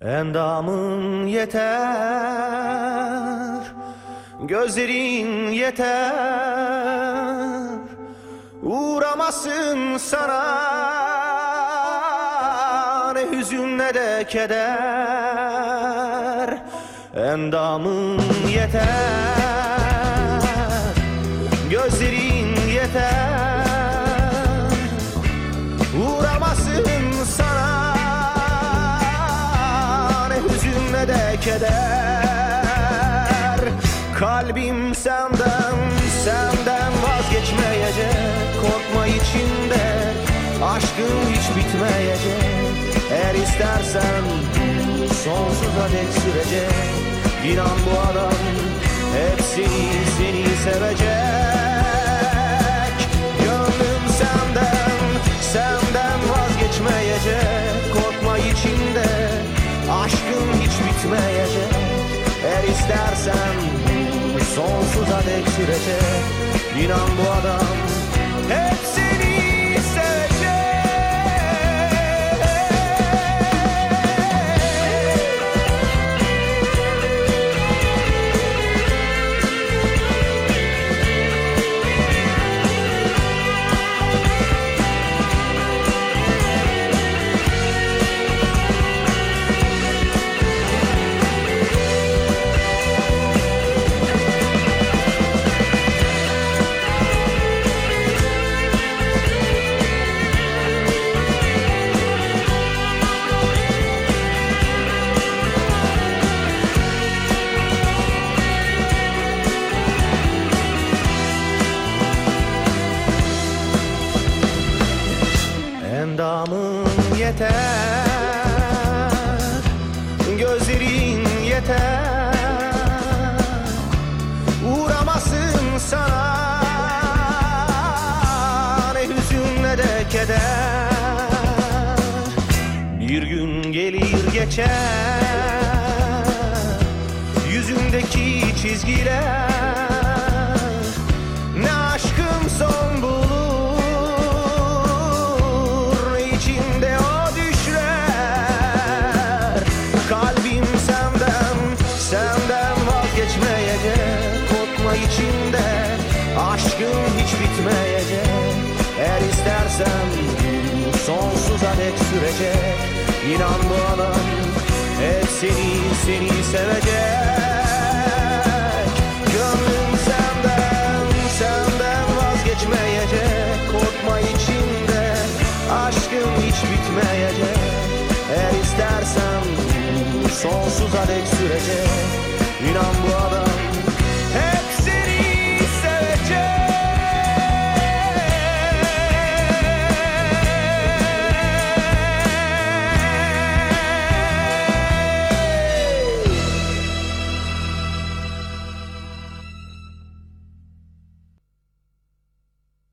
Endamın yeter Gözlerin yeter. Uğramasın sana Ne hüzün ne de keder. Endamın yeter keder Kalbim senden, senden vazgeçmeyecek. Korkma içinde, aşkın hiç bitmeyecek. Eğer istersen sonsuza dek sürecek. İnan bu adam hep seni, seni sevecek istersen sonsuza dek sürecek İnan bu adam Endamın yeter Gözlerin yeter. Uğramasın sana Ne hüzün ne de keder. Bir gün gelir geçer Yüzündeki çizgiler içinde o düşler. Kalbim senden, senden vazgeçmeyecek. Korkma içinde, aşkın hiç bitmeyecek. Eğer istersen sonsuza dek sürecek. İnan bu adam hep seni, seni sevecek Sonsuz alek sürecek. İnan bu